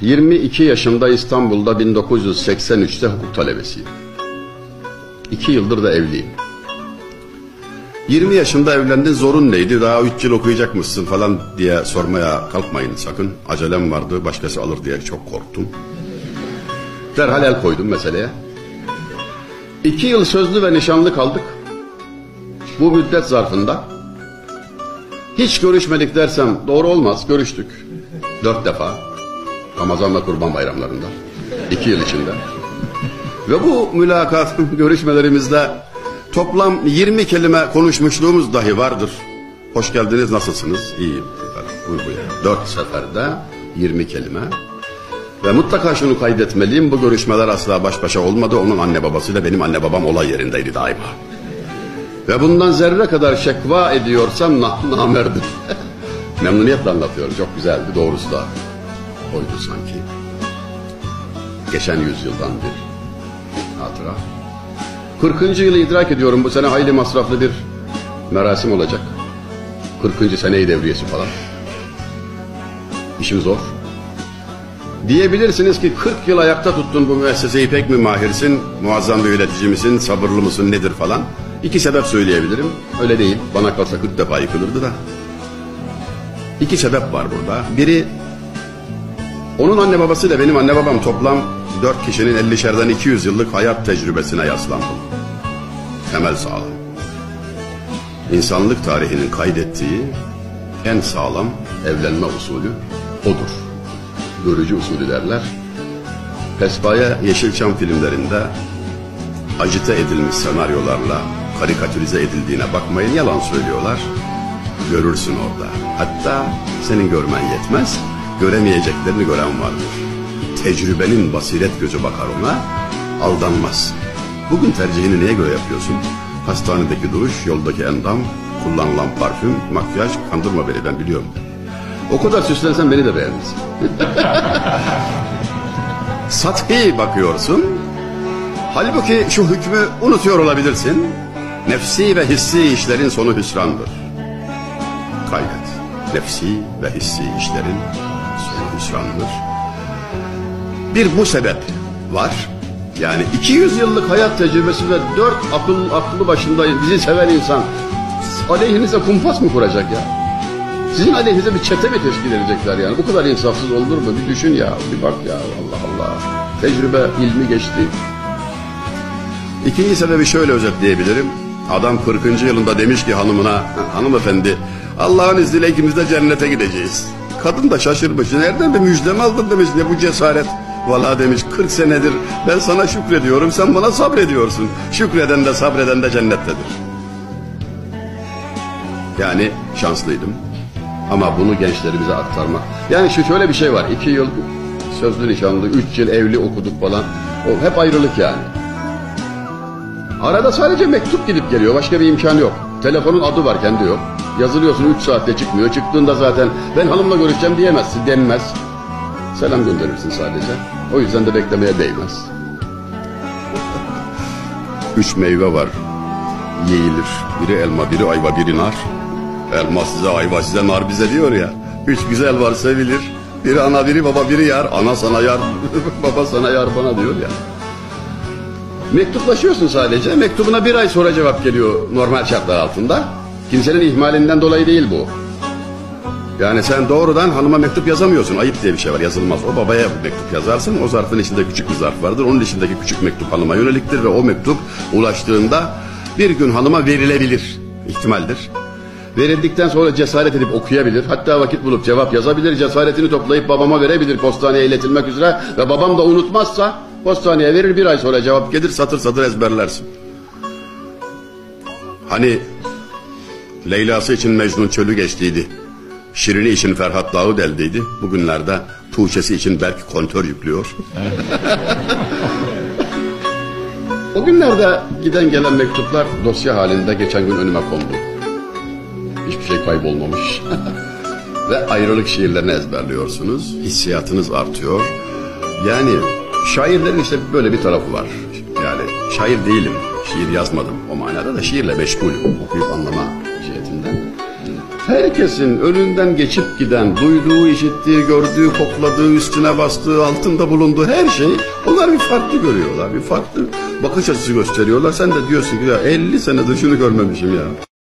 22 yaşında İstanbul'da 1983'te hukuk talebesiyim. 2 yıldır da evliyim. 20 yaşında evlendin zorun neydi daha 3 yıl okuyacak mısın falan diye sormaya kalkmayın sakın. Acelem vardı başkası alır diye çok korktum. Derhal el koydum meseleye. 2 yıl sözlü ve nişanlı kaldık. Bu müddet zarfında hiç görüşmedik dersem doğru olmaz görüştük. Dört defa. Ramazanla kurban bayramlarında. iki yıl içinde. Ve bu mülakat görüşmelerimizde toplam 20 kelime konuşmuşluğumuz dahi vardır. Hoş geldiniz nasılsınız? İyiyim. Bu, bu yani. Dört seferde 20 kelime. Ve mutlaka şunu kaydetmeliyim. Bu görüşmeler asla baş başa olmadı. Onun anne babasıyla benim anne babam olay yerindeydi daima. Ve bundan zerre kadar şekva ediyorsam na namerdir. Memnuniyetle anlatıyorum. Çok güzeldi. Doğrusu da oydu sanki. Geçen yüzyıldan bir hatıra. 40. yılı idrak ediyorum. Bu sene hayli masraflı bir merasim olacak. 40. seneyi devriyesi falan. İşim zor. Diyebilirsiniz ki 40 yıl ayakta tuttun bu müesseseyi pek mi mahirsin, muazzam bir yönetici misin, sabırlı mısın nedir falan. İki sebep söyleyebilirim. Öyle değil. Bana kalsa 40 defa yıkılırdı da. İki sebep var burada. Biri onun anne babasıyla benim anne babam toplam dört kişinin 50'şerden 200 yıllık hayat tecrübesine yaslandım. Temel sağlam. İnsanlık tarihinin kaydettiği en sağlam evlenme usulü odur. Görücü usulü derler. Pespaya Yeşilçam filmlerinde acite edilmiş senaryolarla karikatürize edildiğine bakmayın yalan söylüyorlar. Görürsün orada. Hatta senin görmen yetmez, göremeyeceklerini gören vardır. Tecrübenin basiret gözü bakar ona, aldanmaz. Bugün tercihini neye göre yapıyorsun? Hastanedeki duruş, yoldaki endam, kullanılan parfüm, makyaj, kandırma beni ben biliyorum. O kadar süslensen beni de beğenirsin. Sathi bakıyorsun, halbuki şu hükmü unutuyor olabilirsin. Nefsi ve hissi işlerin sonu hüsrandır. Kaydet. Nefsi ve hissi işlerin sonu hüsrandır. Bir bu sebep var. Yani 200 yıllık hayat tecrübesi ve dört akıl aklı başında bizi seven insan aleyhinize kumpas mı kuracak ya? Sizin aleyhinize bir çete mi teşkil edecekler yani? Bu kadar insafsız olur mu? Bir düşün ya, bir bak ya Allah Allah. Tecrübe ilmi geçti. İkinci sebebi şöyle özetleyebilirim. Adam 40. yılında demiş ki hanımına, hanımefendi Allah'ın izniyle ikimiz de cennete gideceğiz. Kadın da şaşırmış. Nereden bir müjdem aldın demiş. Ne bu cesaret? Valla demiş 40 senedir ben sana şükrediyorum sen bana sabrediyorsun. Şükreden de sabreden de cennettedir. Yani şanslıydım. Ama bunu gençlerimize aktarmak. Yani şu şöyle bir şey var. iki yıl sözlü nişanlı, üç yıl evli okuduk falan. O hep ayrılık yani. Arada sadece mektup gidip geliyor. Başka bir imkan yok. Telefonun adı var kendi yok. Yazılıyorsun 3 saatte çıkmıyor. Çıktığında zaten ben hanımla görüşeceğim diyemezsin denmez. Selam gönderirsin sadece. O yüzden de beklemeye değmez. Üç meyve var. Yeğilir. Biri elma, biri ayva, biri nar. Elma size, ayva size, nar bize diyor ya. Üç güzel var sevilir. Biri ana, biri baba, biri yar. Ana sana yar, baba sana yar bana diyor ya. Mektuplaşıyorsun sadece. Mektubuna bir ay sonra cevap geliyor normal şartlar altında. Kimsenin ihmalinden dolayı değil bu. Yani sen doğrudan hanıma mektup yazamıyorsun. Ayıp diye bir şey var yazılmaz. O babaya mektup yazarsın. O zarfın içinde küçük bir zarf vardır. Onun içindeki küçük mektup hanıma yöneliktir ve o mektup ulaştığında bir gün hanıma verilebilir. ihtimaldir. Verildikten sonra cesaret edip okuyabilir. Hatta vakit bulup cevap yazabilir. Cesaretini toplayıp babama verebilir postaneye iletilmek üzere. Ve babam da unutmazsa postaneye verir bir ay sonra cevap gelir satır satır ezberlersin. Hani Leyla'sı için Mecnun çölü geçtiydi. Şirini için Ferhat Dağı deldiydi. Bugünlerde Tuğçe'si için belki kontör yüklüyor. o günlerde giden gelen mektuplar dosya halinde geçen gün önüme kondu. Hiçbir şey kaybolmamış. Ve ayrılık şiirlerini ezberliyorsunuz. Hissiyatınız artıyor. Yani şairlerin işte böyle bir tarafı var. Yani şair değilim. Şiir yazmadım o manada da şiirle meşgulüm. Okuyup anlama cihetinden. Herkesin önünden geçip giden, duyduğu, işittiği, gördüğü, kokladığı, üstüne bastığı, altında bulunduğu her şey onlar bir farklı görüyorlar. Bir farklı bakış açısı gösteriyorlar. Sen de diyorsun ki ya 50 senedir şunu görmemişim ya.